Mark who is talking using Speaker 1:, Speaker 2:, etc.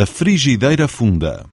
Speaker 1: A frigideira funda.